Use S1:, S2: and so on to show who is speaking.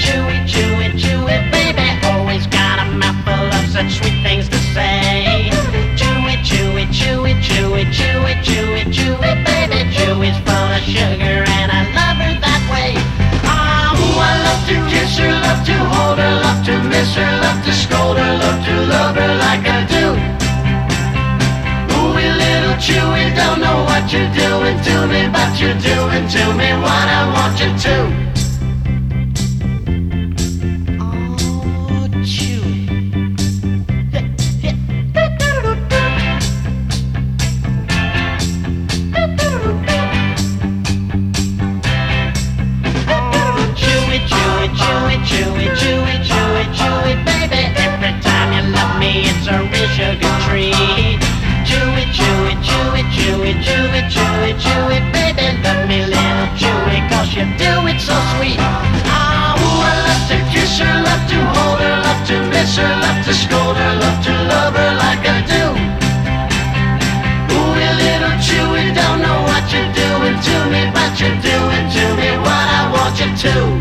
S1: chew it, chew baby. Always got a mouthful of such sweet things to say. Chew it, chew it, chew it, chew baby. Chew full of sugar and I love her that way. Ah, ooh, I love to kiss her, love to hold her, love to miss her, love to scold her, love to love her like I do. Ooh, little chewy, don't know what you're doing to me, but you're doing to me what I want. Chewy, chewy, chewy, chewy, chewy, baby. Every time you love me, it's a real sugar treat. Chewy, chewy, chewy, chewy, chewy, chewy, chewy, baby. Love me, little chewy, cause you do it so sweet. Ah, ooh, I love to kiss her, love to hold her, love to miss her, love to scold her, love to love her like I do. Ooh, little chewy, don't know what you're doing to me, but you're doing to me what I want you to.